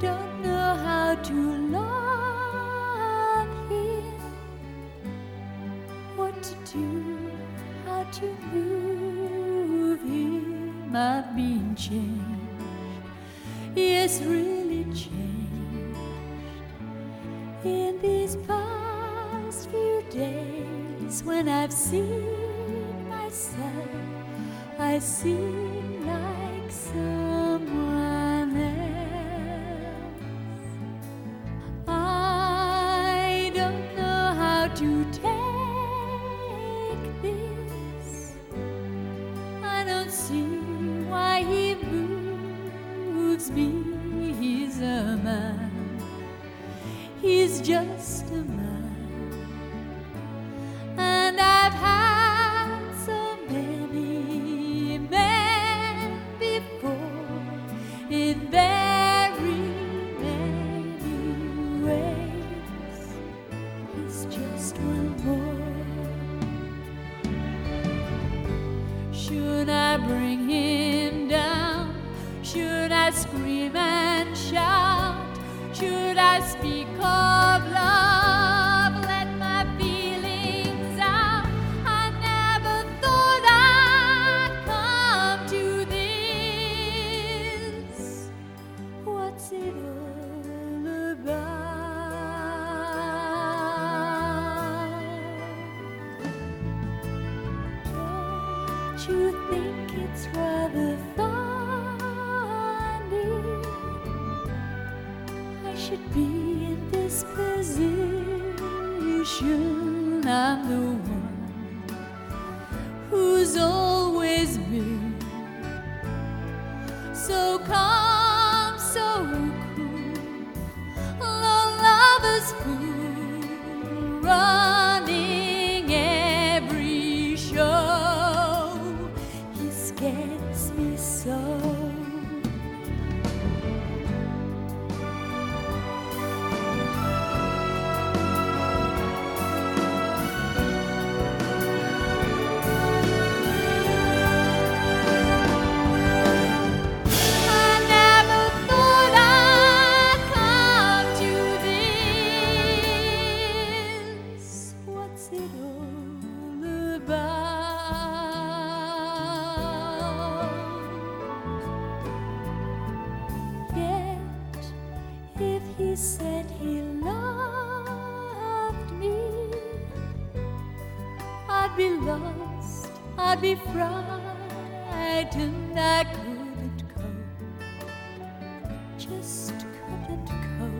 to love Him, what to do, how to move Him. I've been changed, yes, really changed in these past few days when I've seen myself. I seem like someone moves me. He's a man. He's just a man. And I've had so many men before in very many ways. He's just one Scream and shout? Should I speak of love? Let my feelings out. I never thought I'd come to this. What's it all about? Don't you think it's rather should be in this position. I'm the one who's always been so calm, so cool. Long lovers fool, running every show. He scares me so. said he loved me, I'd be lost, I'd be frightened, I couldn't go. just couldn't go.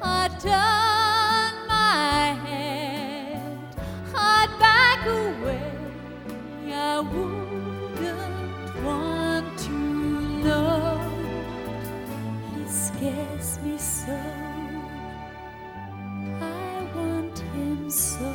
I'd turn my head, I'd back away, I would. guess me so. I want him so.